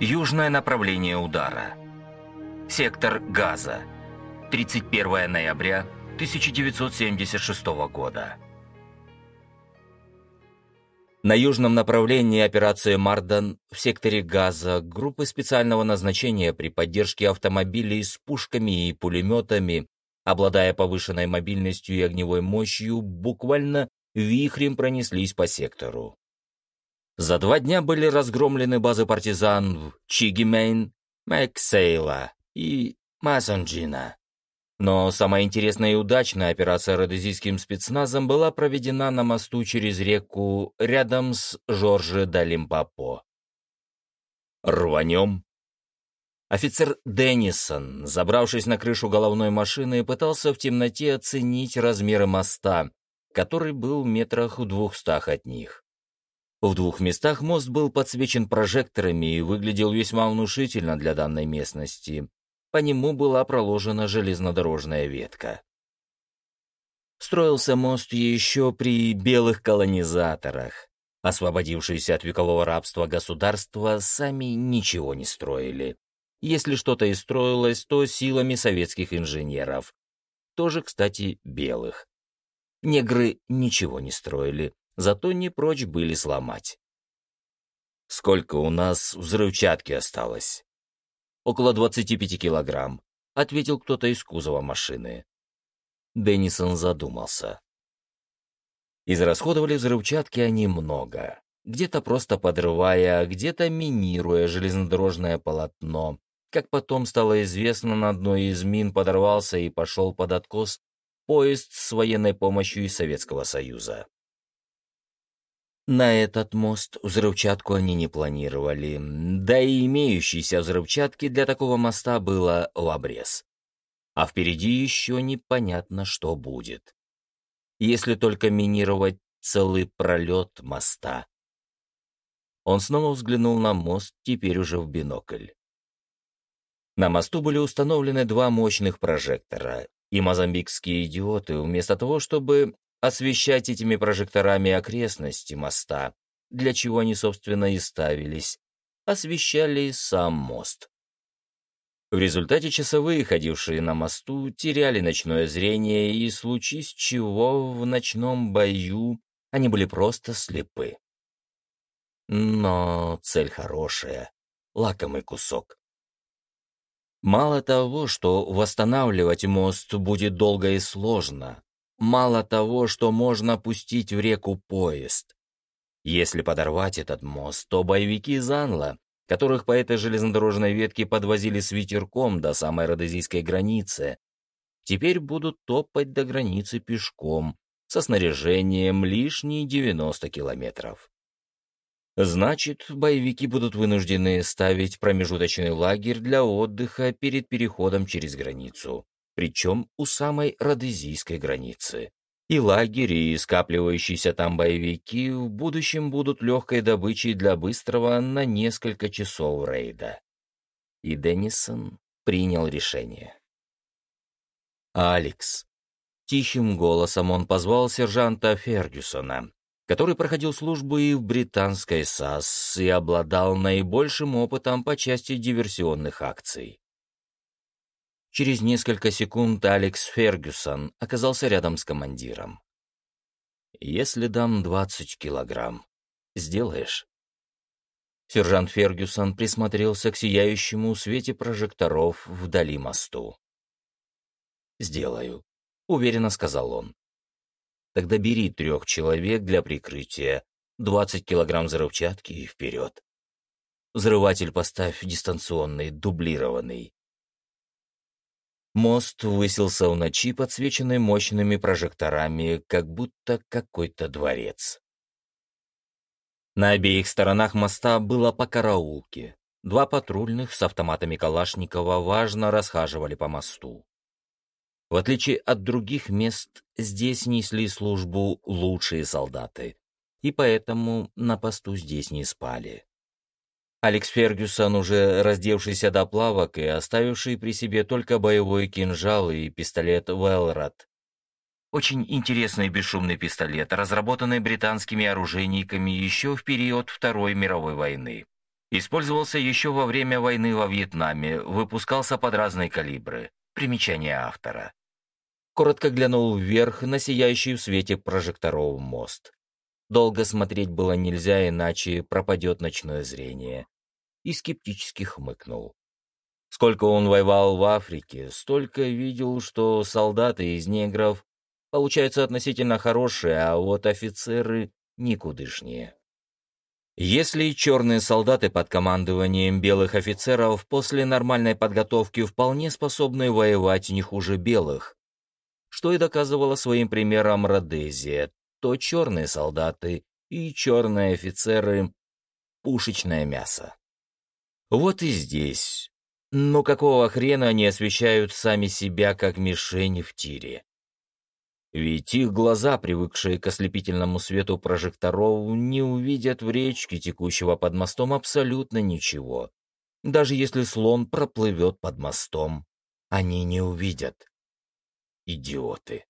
Южное направление удара. Сектор Газа. 31 ноября 1976 года. На южном направлении операции «Мардан» в секторе Газа группы специального назначения при поддержке автомобилей с пушками и пулеметами, обладая повышенной мобильностью и огневой мощью, буквально вихрем пронеслись по сектору. За два дня были разгромлены базы партизан в Чигимейн, Мэксейла и Масанджина. Но самая интересная и удачная операция родезийским спецназом была проведена на мосту через реку рядом с Жоржи Далимпапо. «Рванем!» Офицер Деннисон, забравшись на крышу головной машины, пытался в темноте оценить размеры моста, который был в метрах в двухстах от них. В двух местах мост был подсвечен прожекторами и выглядел весьма внушительно для данной местности. По нему была проложена железнодорожная ветка. Строился мост еще при белых колонизаторах. Освободившиеся от векового рабства государства сами ничего не строили. Если что-то и строилось, то силами советских инженеров. Тоже, кстати, белых. Негры ничего не строили, зато не прочь были сломать. «Сколько у нас взрывчатки осталось?» «Около 25 килограмм», — ответил кто-то из кузова машины. Деннисон задумался. Израсходовали взрывчатки они много, где-то просто подрывая, где-то минируя железнодорожное полотно. Как потом стало известно, на одной из мин подорвался и пошел под откос поезд с военной помощью из Советского Союза. На этот мост взрывчатку они не планировали, да и имеющейся взрывчатки для такого моста было в обрез. А впереди еще непонятно, что будет. Если только минировать целый пролет моста. Он снова взглянул на мост, теперь уже в бинокль. На мосту были установлены два мощных прожектора, и мозамбикские идиоты, вместо того, чтобы освещать этими прожекторами окрестности моста, для чего они, собственно, и ставились, освещали сам мост. В результате часовые, ходившие на мосту, теряли ночное зрение, и случись чего в ночном бою они были просто слепы. Но цель хорошая, лакомый кусок. Мало того, что восстанавливать мост будет долго и сложно, Мало того, что можно пустить в реку поезд. Если подорвать этот мост, то боевики Занла, которых по этой железнодорожной ветке подвозили с ветерком до самой родезийской границы, теперь будут топать до границы пешком, со снаряжением лишние 90 километров. Значит, боевики будут вынуждены ставить промежуточный лагерь для отдыха перед переходом через границу причем у самой родезийской границы. И лагерь, и скапливающиеся там боевики в будущем будут легкой добычей для быстрого на несколько часов рейда. И Деннисон принял решение. «Алекс». Тихим голосом он позвал сержанта Фергюсона, который проходил службу и в британской САС и обладал наибольшим опытом по части диверсионных акций. Через несколько секунд Алекс Фергюсон оказался рядом с командиром. «Если дам двадцать килограмм, сделаешь?» Сержант Фергюсон присмотрелся к сияющему свете прожекторов вдали мосту. «Сделаю», — уверенно сказал он. «Тогда бери трех человек для прикрытия, двадцать килограмм взрывчатки и вперед. Взрыватель поставь дистанционный, дублированный. Мост высился в ночи, подсвеченный мощными прожекторами, как будто какой-то дворец. На обеих сторонах моста было по караулке. Два патрульных с автоматами Калашникова важно расхаживали по мосту. В отличие от других мест, здесь несли службу лучшие солдаты, и поэтому на посту здесь не спали. Алекс Фергюсон, уже раздевшийся до плавок и оставивший при себе только боевой кинжал и пистолет Велрат. Очень интересный бесшумный пистолет, разработанный британскими оружейниками еще в период Второй мировой войны. Использовался еще во время войны во Вьетнаме, выпускался под разные калибры. Примечание автора. Коротко глянул вверх на сияющий в свете прожекторов мост. Долго смотреть было нельзя, иначе пропадет ночное зрение. И скептически хмыкнул. Сколько он воевал в Африке, столько видел, что солдаты из негров получаются относительно хорошие, а вот офицеры никудышнее. Если черные солдаты под командованием белых офицеров после нормальной подготовки вполне способны воевать не хуже белых, что и доказывала своим примером Родезия, то черные солдаты и черные офицеры — пушечное мясо. Вот и здесь. Но какого хрена они освещают сами себя как мишень в тире? Ведь их глаза, привыкшие к ослепительному свету прожекторов, не увидят в речке, текущего под мостом, абсолютно ничего. Даже если слон проплывет под мостом, они не увидят. Идиоты.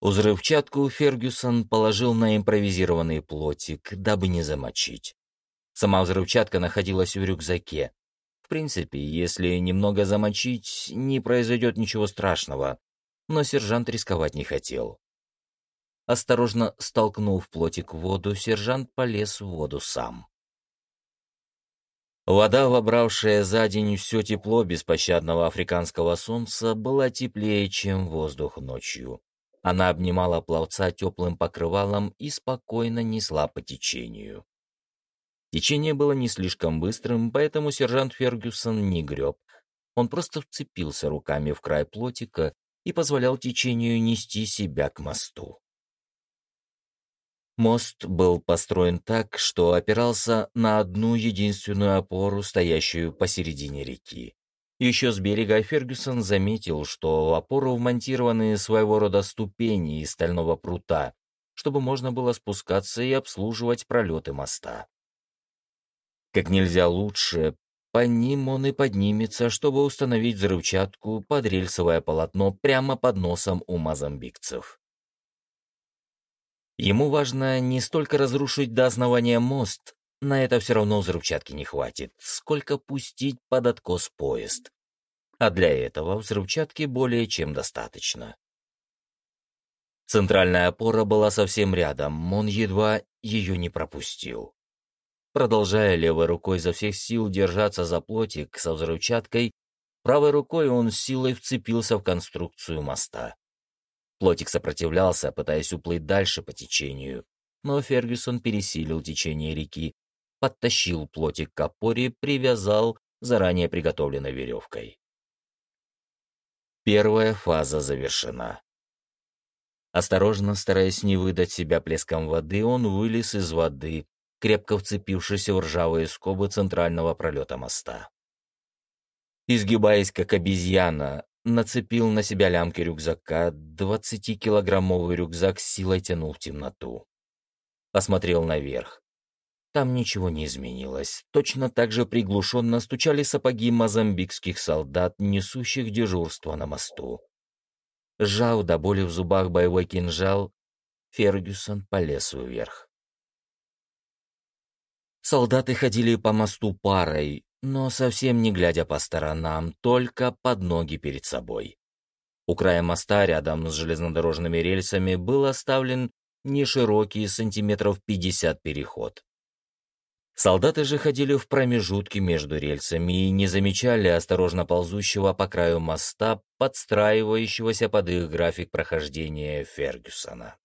Взрывчатку Фергюсон положил на импровизированный плотик, дабы не замочить. Сама взрывчатка находилась в рюкзаке. В принципе, если немного замочить, не произойдет ничего страшного но сержант рисковать не хотел. Осторожно столкнув плотик в воду, сержант полез в воду сам. Вода, вобравшая за день все тепло беспощадного африканского солнца, была теплее, чем воздух ночью. Она обнимала пловца теплым покрывалом и спокойно несла по течению. Течение было не слишком быстрым, поэтому сержант Фергюсон не греб. Он просто вцепился руками в край плотика и позволял течению нести себя к мосту. Мост был построен так, что опирался на одну единственную опору, стоящую посередине реки. Еще с берега Фергюсон заметил, что опору вмонтированы своего рода ступени из стального прута, чтобы можно было спускаться и обслуживать пролеты моста. Как нельзя лучше по ним он и поднимется, чтобы установить взрывчатку под рельсовое полотно прямо под носом у мозамбикцев. Ему важно не столько разрушить до основания мост, на это все равно взрывчатки не хватит, сколько пустить под откос поезд. А для этого взрывчатки более чем достаточно. Центральная опора была совсем рядом, он едва ее не пропустил. Продолжая левой рукой за всех сил держаться за плотик со взрывчаткой, правой рукой он силой вцепился в конструкцию моста. Плотик сопротивлялся, пытаясь уплыть дальше по течению, но Фергюсон пересилил течение реки, подтащил плотик к опоре, привязал заранее приготовленной веревкой. Первая фаза завершена. Осторожно, стараясь не выдать себя плеском воды, он вылез из воды, крепко вцепившись в ржавые скобы центрального пролета моста. Изгибаясь, как обезьяна, нацепил на себя лямки рюкзака, двадцатикилограммовый рюкзак с силой тянул в темноту. Посмотрел наверх. Там ничего не изменилось. Точно так же приглушенно стучали сапоги мозамбикских солдат, несущих дежурство на мосту. Сжав до боли в зубах боевой кинжал, Фергюсон полез вверх. Солдаты ходили по мосту парой, но совсем не глядя по сторонам, только под ноги перед собой. У края моста рядом с железнодорожными рельсами был оставлен неширокий сантиметров 50 переход. Солдаты же ходили в промежутке между рельсами и не замечали осторожно ползущего по краю моста, подстраивающегося под их график прохождения Фергюсона.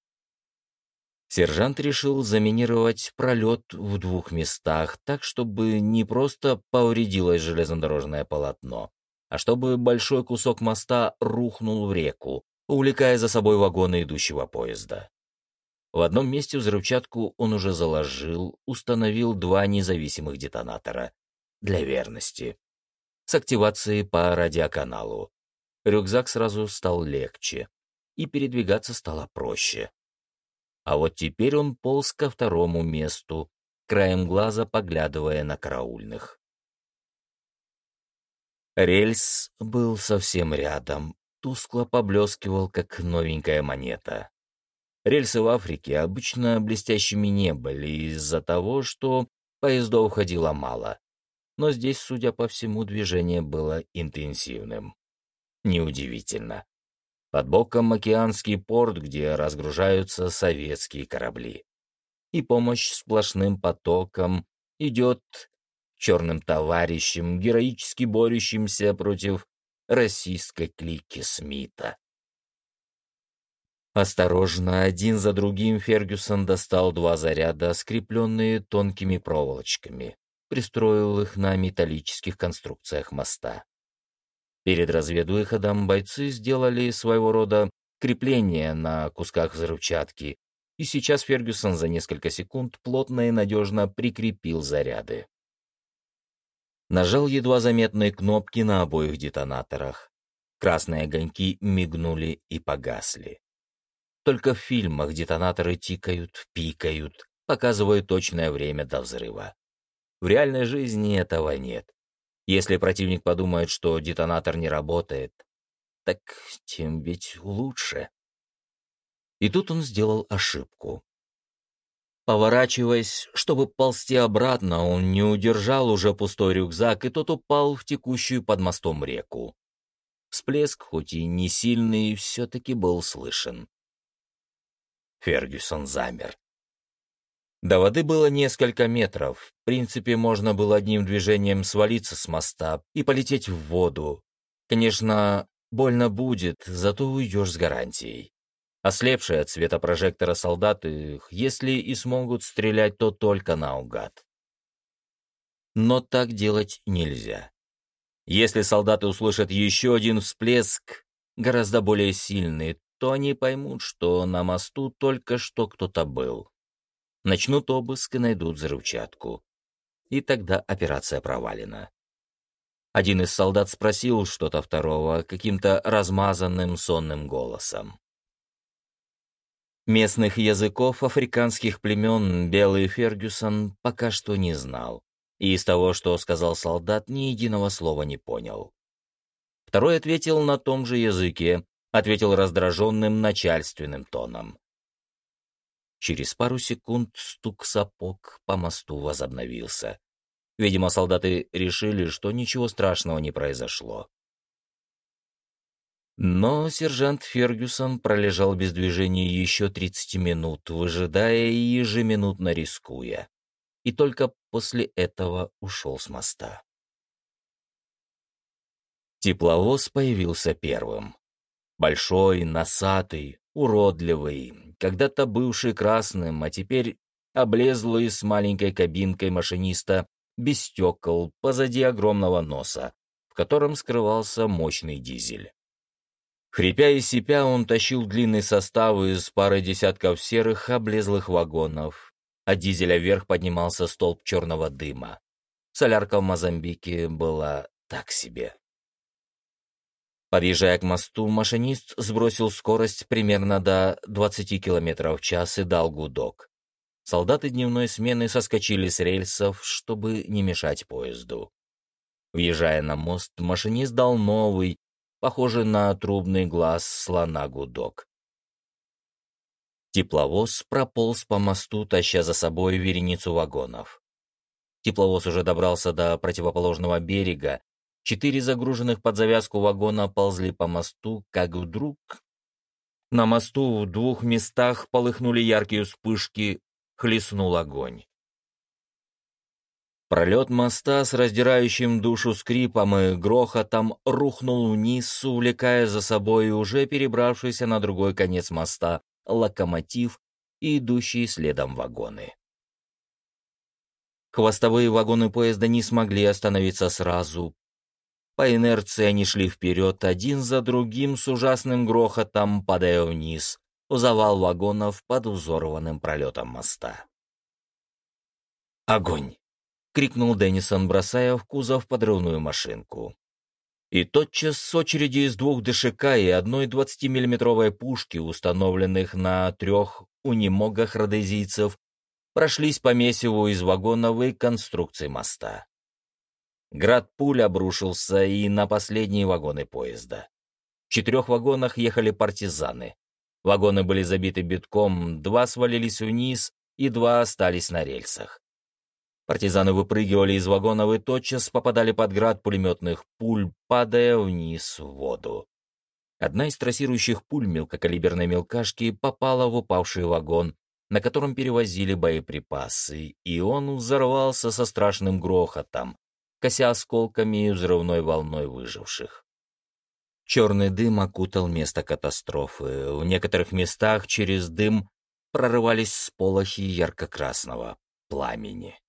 Сержант решил заминировать пролет в двух местах, так, чтобы не просто повредилось железнодорожное полотно, а чтобы большой кусок моста рухнул в реку, увлекая за собой вагоны идущего поезда. В одном месте взрывчатку он уже заложил, установил два независимых детонатора для верности. С активацией по радиоканалу. Рюкзак сразу стал легче, и передвигаться стало проще. А вот теперь он полз ко второму месту, краем глаза поглядывая на караульных. Рельс был совсем рядом, тускло поблескивал, как новенькая монета. Рельсы в Африке обычно блестящими не были из-за того, что Поездов ходило мало. Но здесь, судя по всему, движение было интенсивным. Неудивительно. Под боком океанский порт, где разгружаются советские корабли. И помощь сплошным потоком идет черным товарищем, героически борющимся против российской клики Смита. Осторожно, один за другим Фергюсон достал два заряда, скрепленные тонкими проволочками, пристроил их на металлических конструкциях моста. Перед разведвыходом бойцы сделали своего рода крепление на кусках взрывчатки, и сейчас Фергюсон за несколько секунд плотно и надежно прикрепил заряды. Нажал едва заметные кнопки на обоих детонаторах. Красные огоньки мигнули и погасли. Только в фильмах детонаторы тикают, пикают, показывают точное время до взрыва. В реальной жизни этого нет. Если противник подумает, что детонатор не работает, так тем ведь лучше. И тут он сделал ошибку. Поворачиваясь, чтобы ползти обратно, он не удержал уже пустой рюкзак, и тот упал в текущую под мостом реку. Всплеск, хоть и не сильный, все-таки был слышен. Фергюсон замер. До воды было несколько метров. В принципе, можно было одним движением свалиться с моста и полететь в воду. Конечно, больно будет, зато уйдешь с гарантией. Ослепшие от света прожектора солдаты, если и смогут стрелять, то только наугад. Но так делать нельзя. Если солдаты услышат еще один всплеск, гораздо более сильный, то они поймут, что на мосту только что кто-то был. Начнут обыск и найдут взрывчатку. И тогда операция провалена. Один из солдат спросил что-то второго каким-то размазанным сонным голосом. Местных языков африканских племен Белый Фергюсон пока что не знал, и из того, что сказал солдат, ни единого слова не понял. Второй ответил на том же языке, ответил раздраженным начальственным тоном. Через пару секунд стук сапог по мосту возобновился. Видимо, солдаты решили, что ничего страшного не произошло. Но сержант Фергюсон пролежал без движения еще 30 минут, выжидая и ежеминутно рискуя. И только после этого ушел с моста. Тепловоз появился первым. Большой, носатый, уродливый, когда-то бывший красным, а теперь облезлый с маленькой кабинкой машиниста без стекол позади огромного носа, в котором скрывался мощный дизель. Хрипя и сипя, он тащил длинный состав из пары десятков серых облезлых вагонов. а дизеля вверх поднимался столб черного дыма. Солярка в Мозамбике была так себе. Подъезжая к мосту, машинист сбросил скорость примерно до 20 км в час и дал гудок. Солдаты дневной смены соскочили с рельсов, чтобы не мешать поезду. Въезжая на мост, машинист дал новый, похожий на трубный глаз слона гудок. Тепловоз прополз по мосту, таща за собой вереницу вагонов. Тепловоз уже добрался до противоположного берега. Четыре загруженных под завязку вагона ползли по мосту, как вдруг... На мосту в двух местах полыхнули яркие вспышки, хлестнул огонь. Пролет моста с раздирающим душу скрипом и грохотом рухнул вниз, увлекая за собой уже перебравшийся на другой конец моста локомотив и идущие следом вагоны. Хвостовые вагоны поезда не смогли остановиться сразу. По инерции они шли вперед, один за другим с ужасным грохотом, падая вниз, в завал вагонов под взорванным пролетом моста. Огонь! крикнул Деннисон, бросая в кузов подрывную машинку. И тотчас с очереди из двух ДШК и одной 20-миллиметровой пушки, установленных на трех унемогах родезийцев, прошлись по месиву из вагонов и конструкций моста. Град пуль обрушился и на последние вагоны поезда. В четырех вагонах ехали партизаны. Вагоны были забиты битком, два свалились вниз и два остались на рельсах. Партизаны выпрыгивали из вагонов и тотчас попадали под град пулеметных пуль, падая вниз в воду. Одна из трассирующих пуль мелкокалиберной мелкашки попала в упавший вагон, на котором перевозили боеприпасы, и он взорвался со страшным грохотом, кося осколками и взрывной волной выживших. Черный дым окутал место катастрофы. В некоторых местах через дым прорывались сполохи ярко-красного пламени.